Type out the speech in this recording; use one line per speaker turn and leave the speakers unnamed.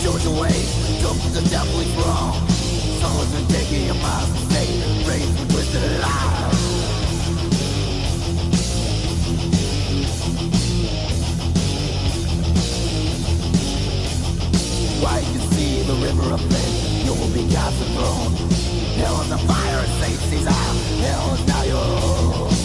choose your way. Jump the devil is wrong. Someone's been taking your mind, state, raised with twisted lies. Why you see the river of blood. you will be cast and thrown. Hell is a fire, Satan's eye. Hell is now your own.